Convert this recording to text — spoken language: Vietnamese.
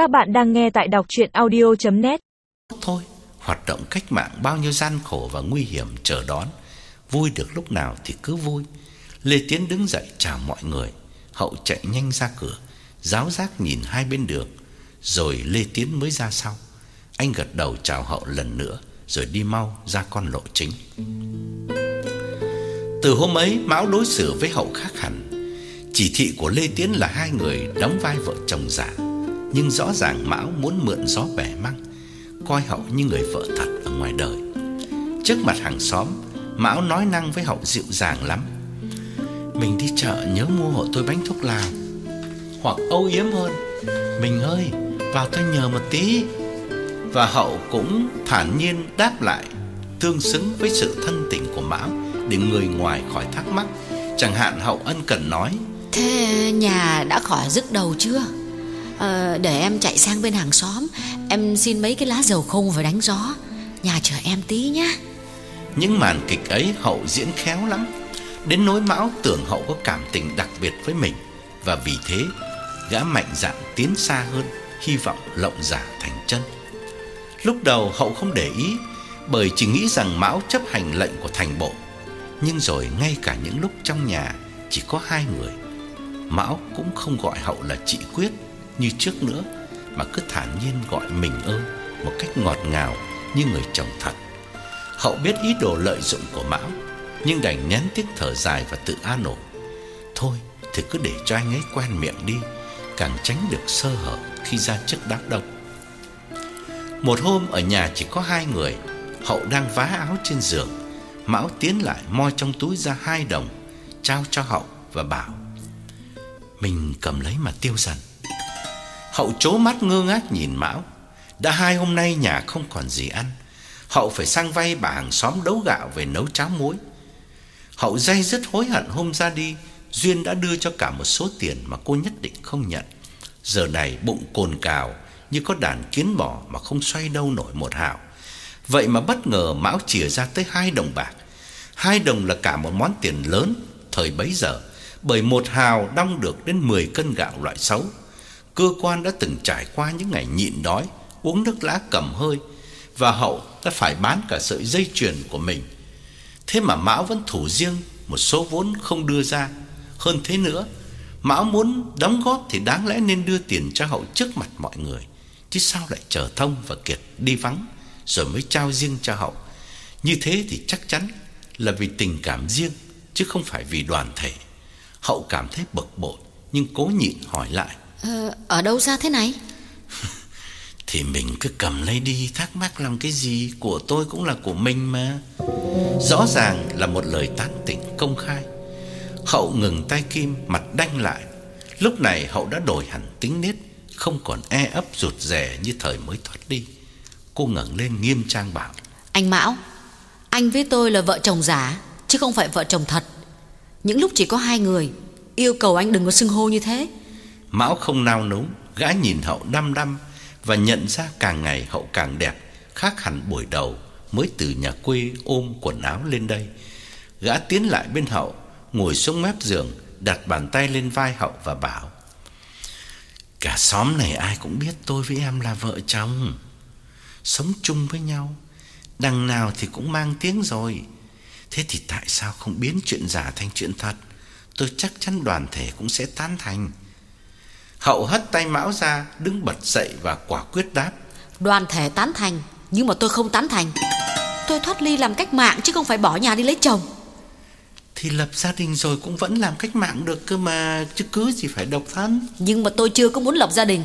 Các bạn đang nghe tại đọc chuyện audio.net Thôi, hoạt động cách mạng bao nhiêu gian khổ và nguy hiểm chờ đón. Vui được lúc nào thì cứ vui. Lê Tiến đứng dậy chào mọi người. Hậu chạy nhanh ra cửa, giáo giác nhìn hai bên đường. Rồi Lê Tiến mới ra sau. Anh gật đầu chào Hậu lần nữa, rồi đi mau ra con lộ chính. Từ hôm ấy, Mão đối xử với Hậu khác hẳn. Chỉ thị của Lê Tiến là hai người đóng vai vợ chồng giả, nhưng rõ ràng Mão muốn mượn gió bẻ măng, coi Hậu như người vợ thật ở ngoài đời. Trước mặt hàng xóm, Mão nói năng với Hậu dịu dàng lắm. Mình đi chợ nhớ mua hộ tôi bánh thuốc lào. Hoặc âu yếm hơn, mình ơi, vào tôi nhờ một tí. Và Hậu cũng thản nhiên đáp lại, tương xứng với sự thân tình của Mão để người ngoài khỏi thắc mắc. Chẳng hạn Hậu ân cần nói: Thế nhà đã khỏi rứt đầu chưa? À, để em chạy sang bên hàng xóm. Em xin mấy cái lá dầu không và đánh gió. Nhà chờ em tí nhá. Những màn kịch ấy Hậu diễn khéo lắm. Đến nỗi Mão tưởng Hậu có cảm tình đặc biệt với mình. Và vì thế Gã mạnh dạn tiến xa hơn Hy vọng lộng giả thành chân. Lúc đầu Hậu không để ý Bởi chỉ nghĩ rằng Mão chấp hành lệnh của thành bộ. Nhưng rồi ngay cả những lúc trong nhà Chỉ có hai người. Mão cũng không gọi Hậu là chị Quyết như trước nữa mà cứ thản nhiên gọi mình ơi một cách ngọt ngào như người chồng thật. Hậu biết ý đồ lợi dụng của Mão, nhưng đành nén tiếc thở dài và tự an ủi. Thôi thì cứ để cho anh ấy quen miệng đi, càng tránh được sơ hở khi ra trước đám đông. Một hôm ở nhà chỉ có hai người, Hậu đang vá áo trên giường, Mão tiến lại moi trong túi ra hai đồng, trao cho Hậu và bảo: "Mình cầm lấy mà tiêu dần." Hậu chố mắt ngơ ngác nhìn Mão. Đã hai hôm nay nhà không còn gì ăn, Hậu phải sang vay bà hàng xóm đấu gạo về nấu cháo muối. Hậu dây dứt hối hận hôm ra đi, Duyên đã đưa cho cả một số tiền mà cô nhất định không nhận. Giờ này bụng cồn cào như có đàn kiến bò mà không xoay đâu nổi một hào. Vậy mà bất ngờ Mão chìa ra tới hai đồng bạc. Hai đồng là cả một món tiền lớn thời bấy giờ, bởi một hào đong được đến 10 cân gạo loại xấu. Cơ quan đã từng trải qua những ngày nhịn đói, uống nước lá cầm hơi và Hậu đã phải bán cả sợi dây chuyền của mình. Thế mà Mão vẫn thủ riêng một số vốn không đưa ra. Hơn thế nữa, Mão muốn đóng góp thì đáng lẽ nên đưa tiền cho Hậu trước mặt mọi người, chứ sao lại chờ Thông và Kiệt đi vắng rồi mới trao riêng cho Hậu. Như thế thì chắc chắn là vì tình cảm riêng chứ không phải vì đoàn thể. Hậu cảm thấy bực bội nhưng cố nhịn hỏi lại: ờ, Ở đâu ra thế này? Thì mình cứ cầm lấy đi Thắc mắc làm cái gì? Của tôi cũng là của mình mà. Rõ ràng là một lời tán tỉnh công khai. Hậu ngừng tay kim Mặt đanh lại. Lúc này Hậu đã đổi hẳn tính nết Không còn e ấp rụt rè như thời mới thoát đi. Cô ngẩng lên nghiêm trang bảo. Anh Mão Anh với tôi là vợ chồng giả Chứ không phải vợ chồng thật. Những lúc chỉ có hai người Yêu cầu anh đừng có xưng hô như thế Mão không nao núng Gã nhìn Hậu đăm đăm và nhận ra càng ngày Hậu càng đẹp, khác hẳn buổi đầu mới từ nhà quê ôm quần áo lên đây. Gã tiến lại bên Hậu, ngồi xuống mép giường, đặt bàn tay lên vai Hậu và bảo: "Cả xóm này ai cũng biết tôi với em là vợ chồng, sống chung với nhau, đằng nào thì cũng mang tiếng rồi. Thế thì tại sao không biến chuyện giả thành chuyện thật? Tôi chắc chắn đoàn thể cũng sẽ tán thành." Hậu hất tay Mão ra, đứng bật dậy và quả quyết đáp. Đoàn thể tán thành, nhưng mà tôi không tán thành. Tôi thoát ly làm cách mạng chứ không phải bỏ nhà đi lấy chồng. Thì lập gia đình rồi cũng vẫn làm cách mạng được cơ mà, chứ cứ gì phải độc thân. Nhưng mà tôi chưa có muốn lập gia đình.